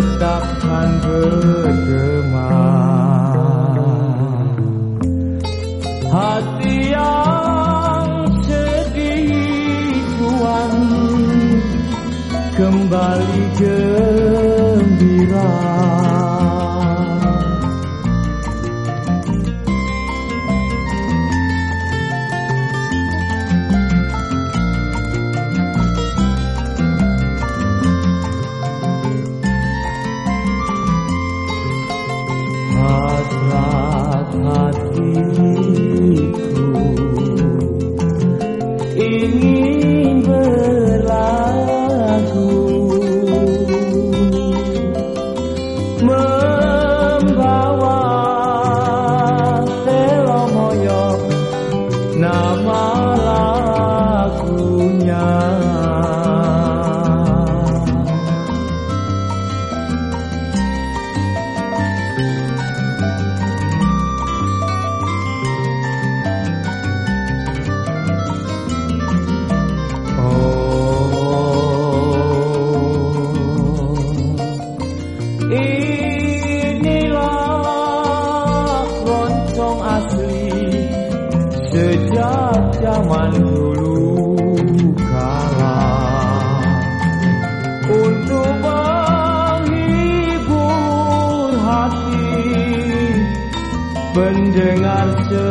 tetap kan bergema Singer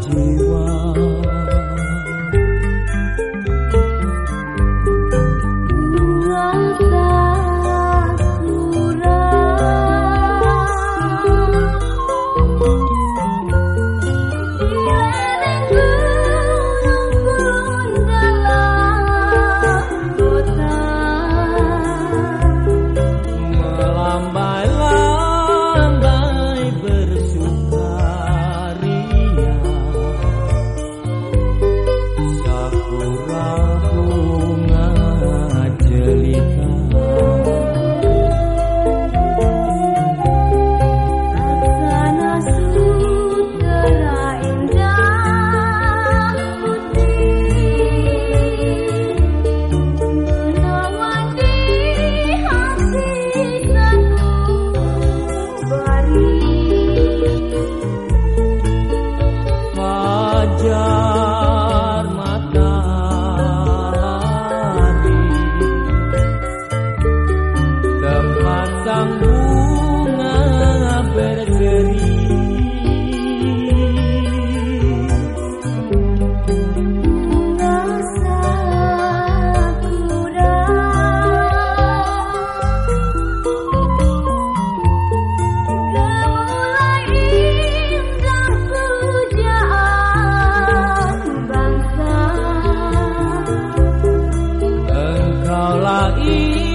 希望。kau lagi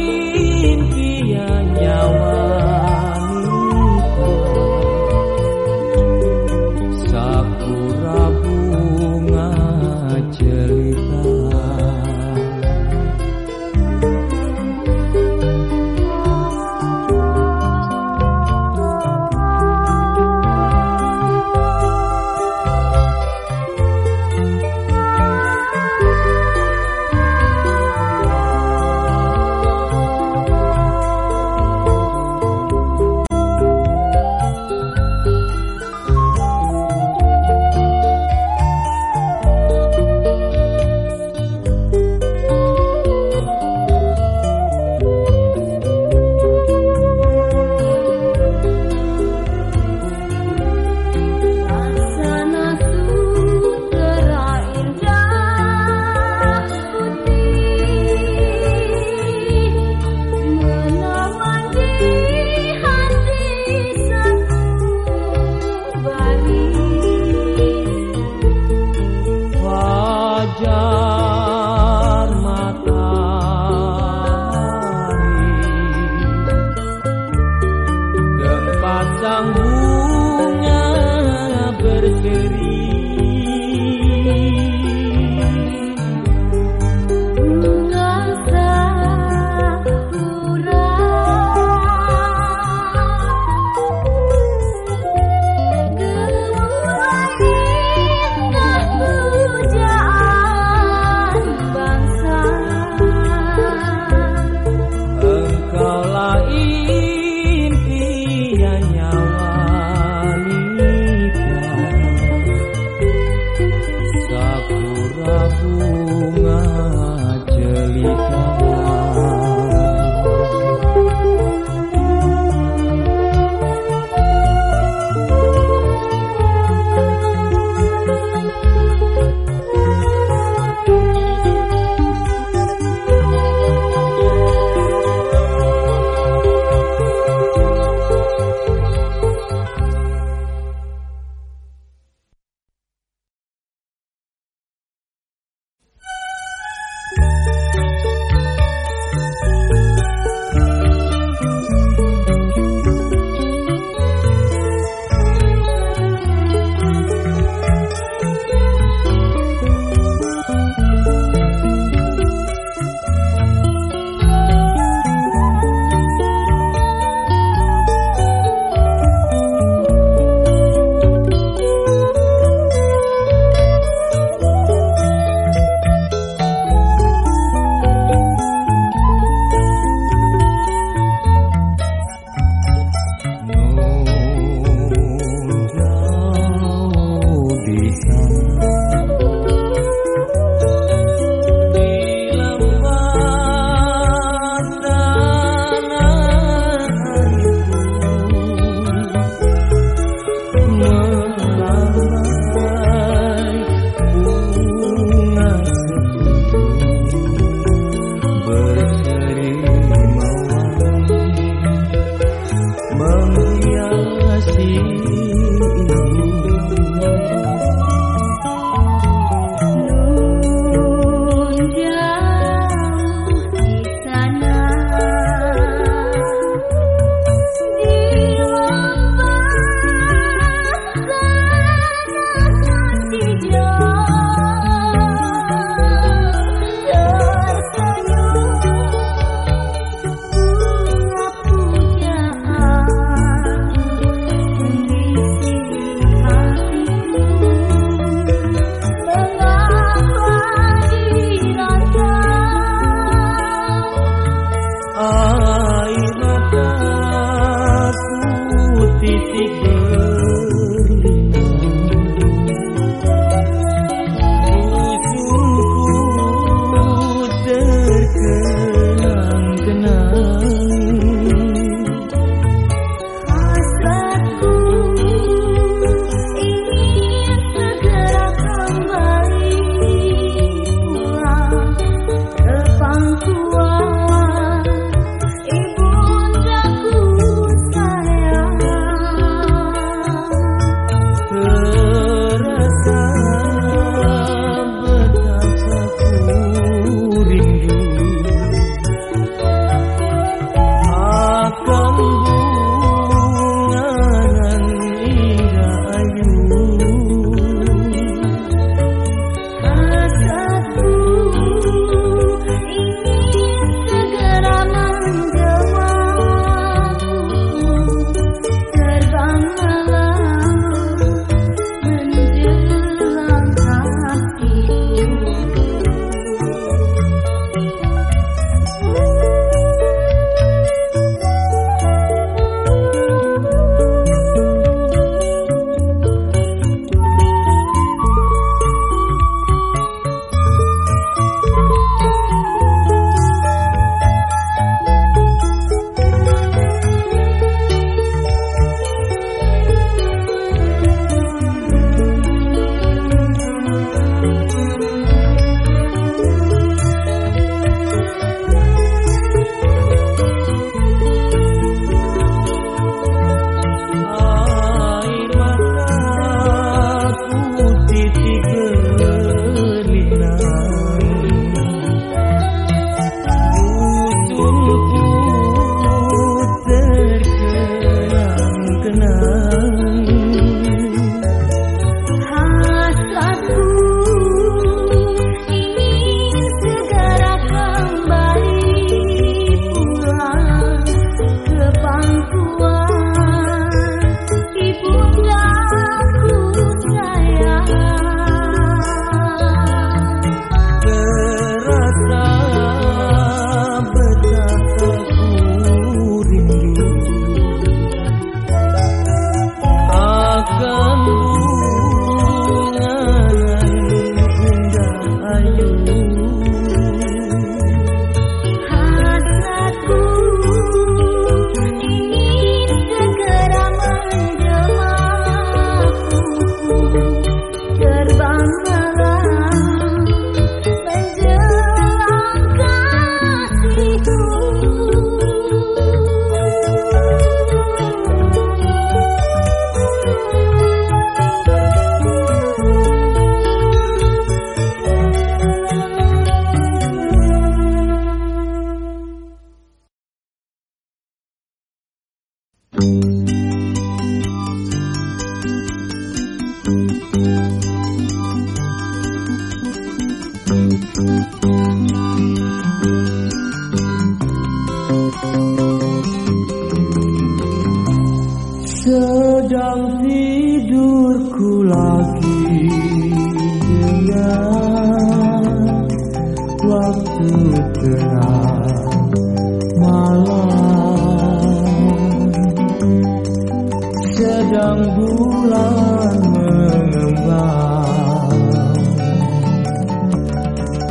Sedang bulan mengembang.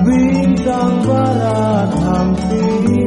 Bintang barat hampir